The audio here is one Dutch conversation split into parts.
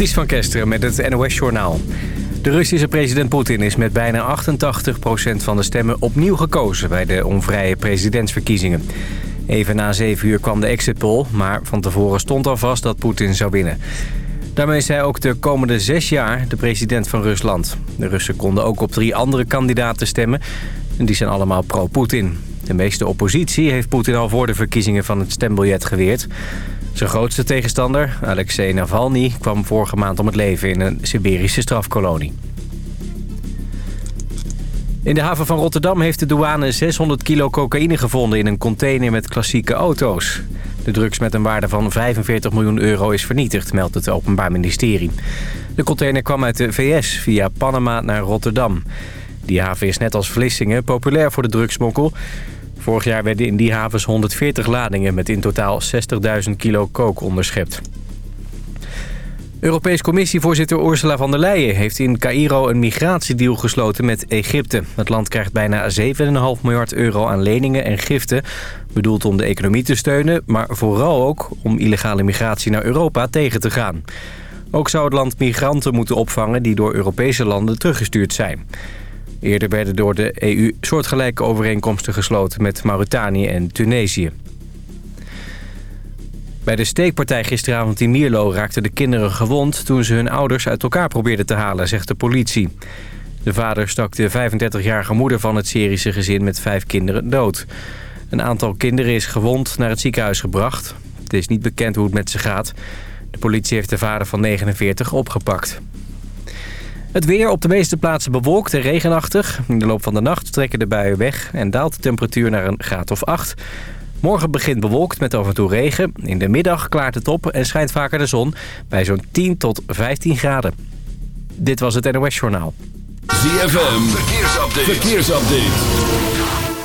Ties van Kesteren met het NOS-journaal. De Russische president Poetin is met bijna 88% van de stemmen opnieuw gekozen... bij de onvrije presidentsverkiezingen. Even na 7 uur kwam de exit poll, maar van tevoren stond al vast dat Poetin zou winnen. Daarmee is hij ook de komende zes jaar de president van Rusland. De Russen konden ook op drie andere kandidaten stemmen. En die zijn allemaal pro-Poetin. De meeste oppositie heeft Poetin al voor de verkiezingen van het stembiljet geweerd. Zijn grootste tegenstander, Alexei Navalny, kwam vorige maand om het leven in een Siberische strafkolonie. In de haven van Rotterdam heeft de douane 600 kilo cocaïne gevonden in een container met klassieke auto's. De drugs met een waarde van 45 miljoen euro is vernietigd, meldt het Openbaar Ministerie. De container kwam uit de VS via Panama naar Rotterdam. Die haven is net als Vlissingen populair voor de drugsmokkel. Vorig jaar werden in die havens 140 ladingen met in totaal 60.000 kilo kook onderschept. Europees Commissievoorzitter Ursula von der Leyen heeft in Cairo een migratiedeal gesloten met Egypte. Het land krijgt bijna 7,5 miljard euro aan leningen en giften, bedoeld om de economie te steunen, maar vooral ook om illegale migratie naar Europa tegen te gaan. Ook zou het land migranten moeten opvangen die door Europese landen teruggestuurd zijn. Eerder werden door de EU soortgelijke overeenkomsten gesloten met Mauritanië en Tunesië. Bij de steekpartij gisteravond in Mierlo raakten de kinderen gewond... toen ze hun ouders uit elkaar probeerden te halen, zegt de politie. De vader stak de 35-jarige moeder van het Syrische gezin met vijf kinderen dood. Een aantal kinderen is gewond naar het ziekenhuis gebracht. Het is niet bekend hoe het met ze gaat. De politie heeft de vader van 49 opgepakt. Het weer op de meeste plaatsen bewolkt en regenachtig. In de loop van de nacht trekken de buien weg en daalt de temperatuur naar een graad of 8. Morgen begint bewolkt met af en toe regen. In de middag klaart het op en schijnt vaker de zon bij zo'n 10 tot 15 graden. Dit was het NOS Journaal. ZFM, verkeersupdate. verkeersupdate.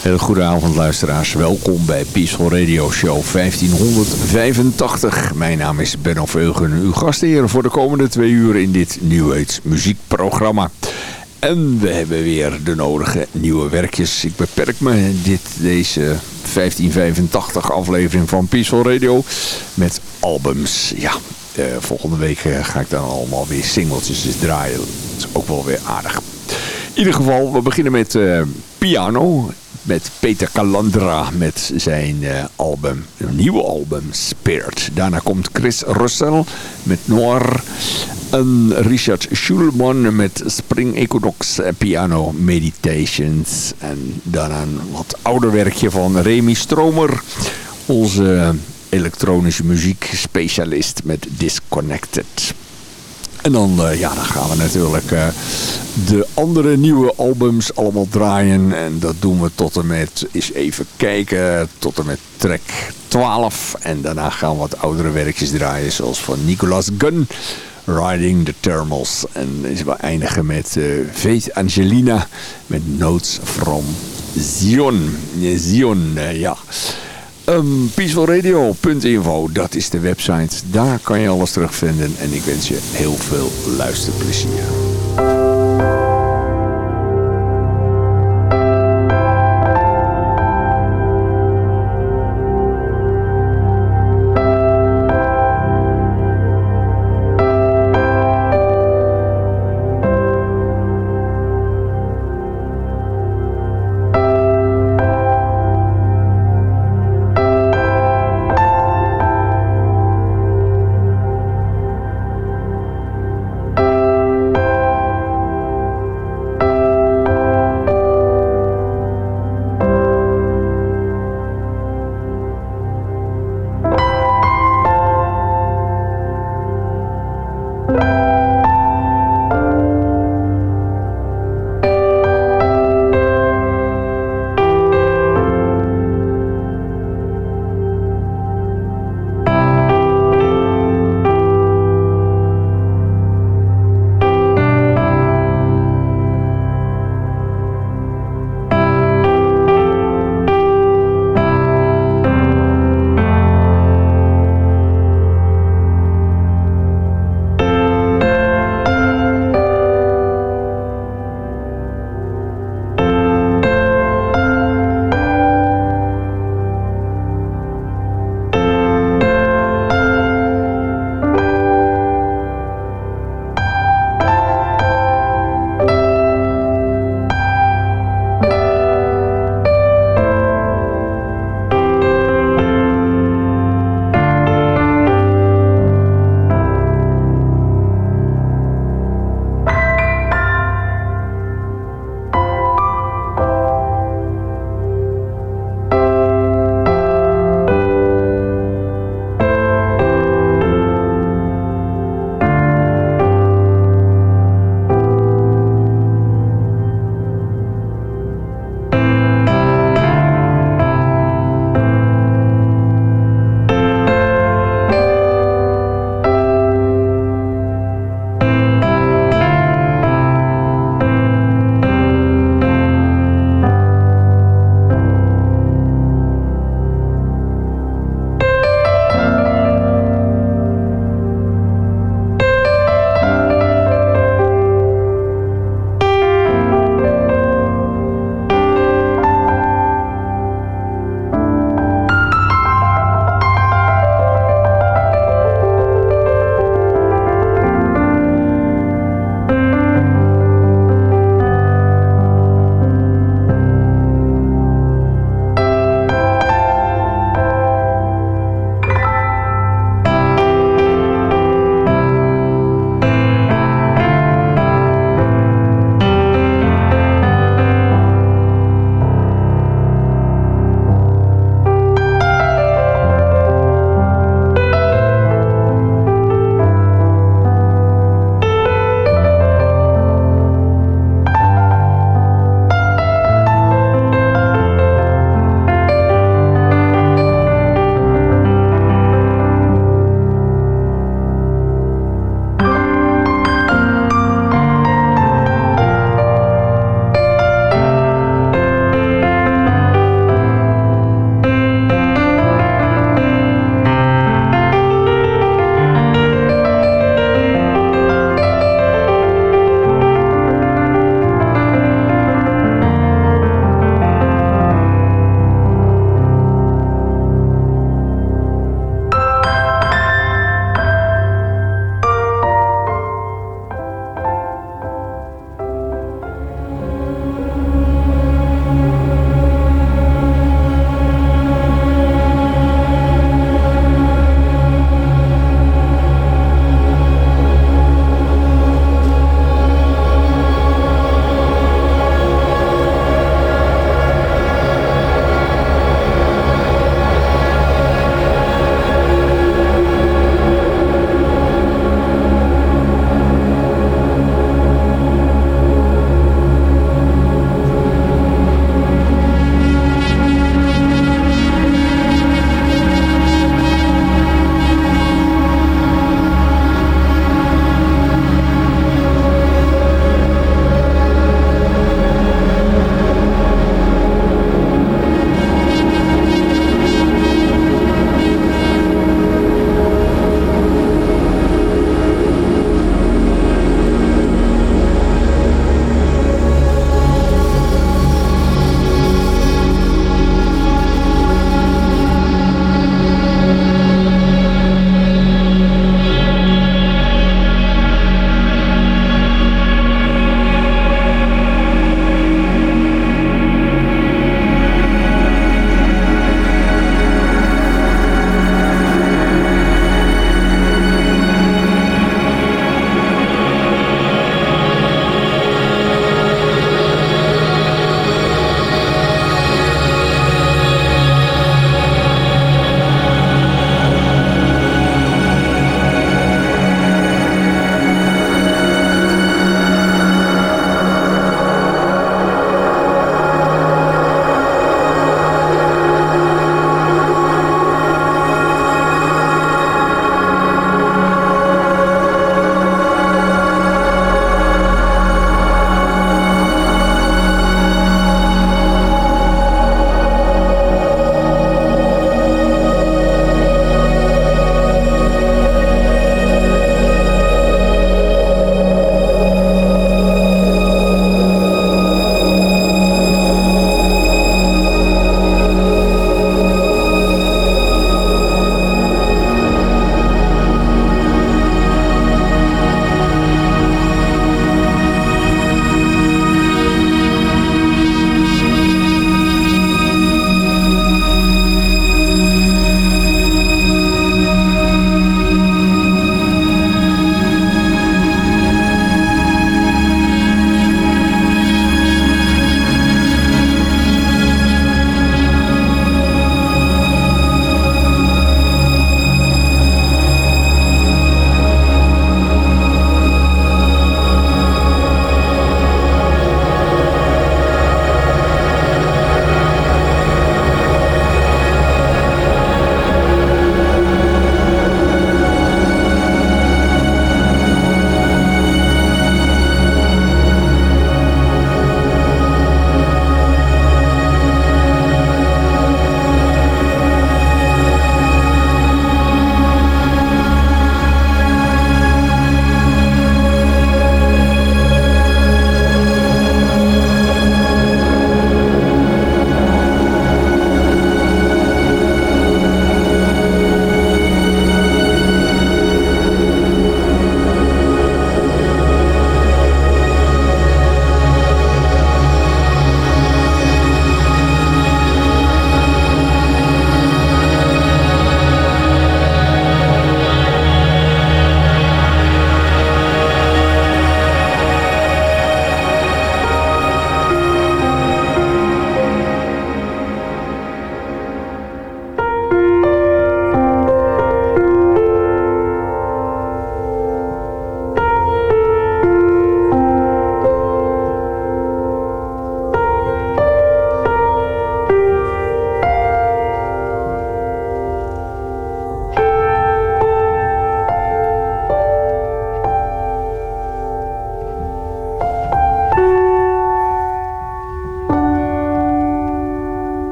Heel goede avond luisteraars. Welkom bij Peaceful Radio Show 1585. Mijn naam is Benno Veugen, uw gastheer voor de komende twee uur in dit New muziekprogramma. En we hebben weer de nodige nieuwe werkjes. Ik beperk me dit, deze 1585 aflevering van Peaceful Radio met albums. Ja, eh, volgende week eh, ga ik dan allemaal weer singeltjes draaien. Dat is ook wel weer aardig. In ieder geval, we beginnen met uh, piano met Peter Calandra met zijn uh, album, nieuwe album, Spirit. Daarna komt Chris Russell met Noir. En Richard Schulman met Spring Equinox Piano Meditations. En daarna een wat ouder werkje van Remy Stromer. Onze elektronische muziek specialist met Disconnected. En dan, uh, ja, dan gaan we natuurlijk uh, de andere nieuwe albums allemaal draaien. En dat doen we tot en met, eens even kijken, tot en met track 12. En daarna gaan we wat oudere werkjes draaien, zoals van Nicolas Gunn. Riding the Thermals. En we eindigen met uh, Faith Angelina met Notes from Zion. Zion, ja. Um, peacefulradio.info, dat is de website. Daar kan je alles terugvinden. En ik wens je heel veel luisterplezier.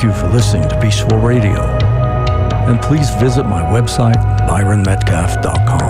Thank you for listening to Peaceful Radio. And please visit my website, byronmetcalf.com.